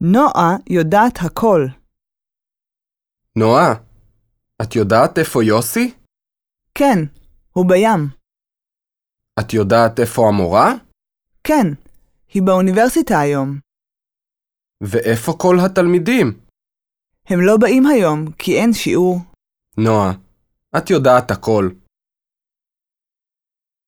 נועה יודעת הכל. נועה, את יודעת איפה יוסי? כן, הוא בים. את יודעת איפה המורה? כן, היא באוניברסיטה היום. ואיפה כל התלמידים? הם לא באים היום כי אין שיעור. נועה, את יודעת הכל.